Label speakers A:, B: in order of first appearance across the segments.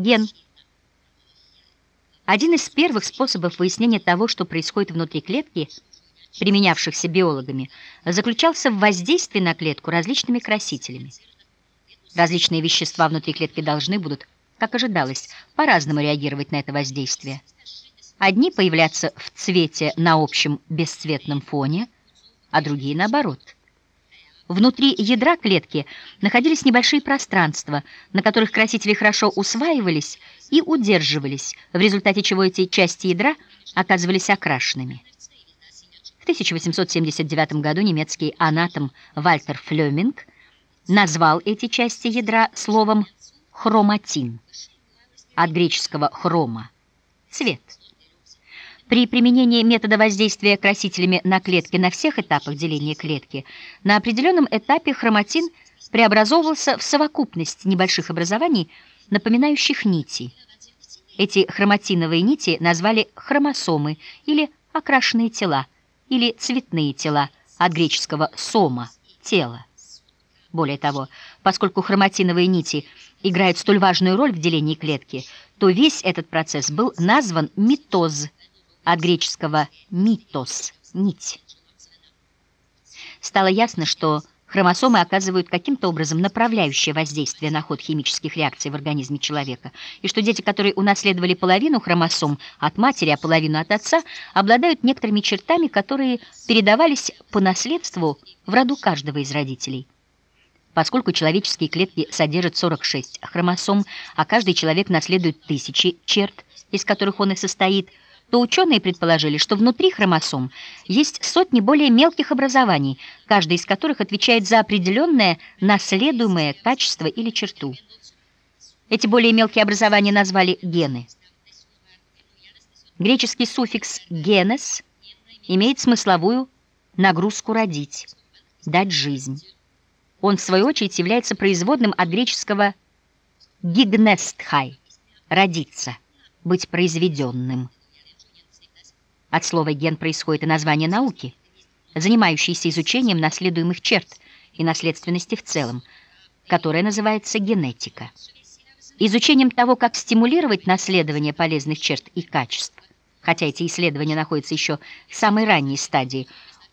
A: Ген. Один из первых способов выяснения того, что происходит внутри клетки, применявшихся биологами, заключался в воздействии на клетку различными красителями. Различные вещества внутри клетки должны будут, как ожидалось, по-разному реагировать на это воздействие. Одни появляться в цвете на общем бесцветном фоне, а другие наоборот – Внутри ядра клетки находились небольшие пространства, на которых красители хорошо усваивались и удерживались, в результате чего эти части ядра оказывались окрашенными. В 1879 году немецкий анатом Вальтер Флёминг назвал эти части ядра словом «хроматин» от греческого «хрома» — цвет. При применении метода воздействия красителями на клетки на всех этапах деления клетки на определенном этапе хроматин преобразовывался в совокупность небольших образований, напоминающих нити. Эти хроматиновые нити назвали хромосомы или окрашенные тела, или цветные тела от греческого «сома» — тело. Более того, поскольку хроматиновые нити играют столь важную роль в делении клетки, то весь этот процесс был назван митоз – от греческого «митос» — «нить». Стало ясно, что хромосомы оказывают каким-то образом направляющее воздействие на ход химических реакций в организме человека, и что дети, которые унаследовали половину хромосом от матери, а половину от отца, обладают некоторыми чертами, которые передавались по наследству в роду каждого из родителей. Поскольку человеческие клетки содержат 46 хромосом, а каждый человек наследует тысячи черт, из которых он и состоит – то ученые предположили, что внутри хромосом есть сотни более мелких образований, каждый из которых отвечает за определенное наследуемое качество или черту. Эти более мелкие образования назвали гены. Греческий суффикс «генес» имеет смысловую нагрузку «родить», «дать жизнь». Он, в свою очередь, является производным от греческого «гигнестхай» — «родиться», «быть произведенным». От слова «ген» происходит и название науки, занимающейся изучением наследуемых черт и наследственности в целом, которая называется генетика. Изучением того, как стимулировать наследование полезных черт и качеств, хотя эти исследования находятся еще в самой ранней стадии,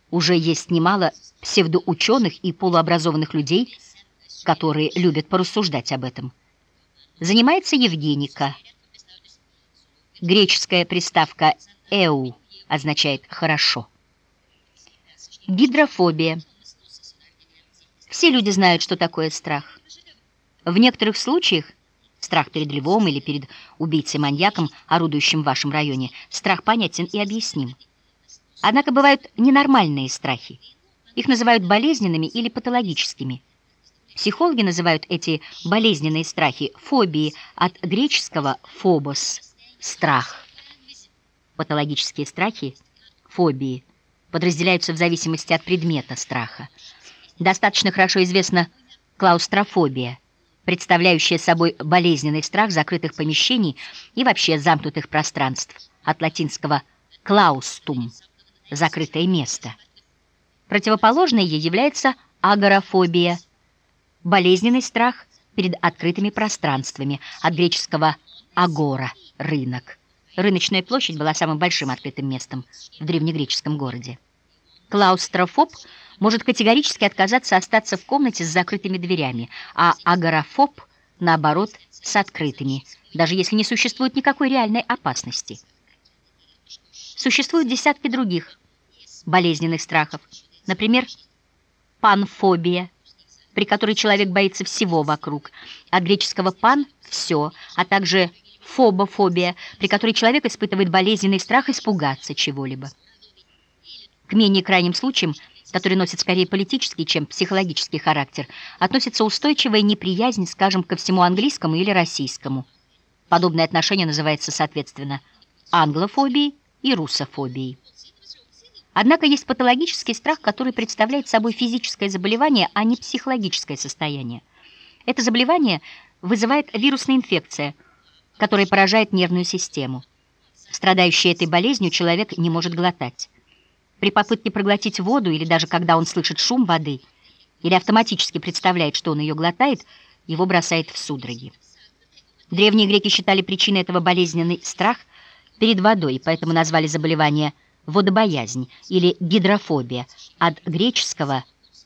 A: уже есть немало псевдоученых и полуобразованных людей, которые любят порассуждать об этом. Занимается Евгеника. Греческая приставка «эу» означает «хорошо». Гидрофобия. Все люди знают, что такое страх. В некоторых случаях страх перед львом или перед убийцей-маньяком, орудующим в вашем районе, страх понятен и объясним. Однако бывают ненормальные страхи. Их называют болезненными или патологическими. Психологи называют эти болезненные страхи фобией от греческого «фобос» — страх. Патологические страхи, фобии, подразделяются в зависимости от предмета страха. Достаточно хорошо известна клаустрофобия, представляющая собой болезненный страх закрытых помещений и вообще замкнутых пространств, от латинского «клаустум» — «закрытое место». Противоположной ей является агорафобия, болезненный страх перед открытыми пространствами, от греческого «агора» — «рынок». Рыночная площадь была самым большим открытым местом в древнегреческом городе. Клаустрофоб может категорически отказаться остаться в комнате с закрытыми дверями, а агорафоб, наоборот, с открытыми, даже если не существует никакой реальной опасности. Существуют десятки других болезненных страхов, например, панфобия, при которой человек боится всего вокруг, от греческого «пан» — «все», а также фобофобия, при которой человек испытывает болезненный страх испугаться чего-либо. К менее крайним случаям, которые носят скорее политический, чем психологический характер, относится устойчивая неприязнь, скажем, ко всему английскому или российскому. Подобное отношение называется, соответственно, англофобией и русофобией. Однако есть патологический страх, который представляет собой физическое заболевание, а не психологическое состояние. Это заболевание вызывает вирусная инфекция – которая поражает нервную систему. Страдающий этой болезнью человек не может глотать. При попытке проглотить воду или даже когда он слышит шум воды или автоматически представляет, что он ее глотает, его бросает в судороги. Древние греки считали причиной этого болезненный страх перед водой, поэтому назвали заболевание водобоязнь или гидрофобия от греческого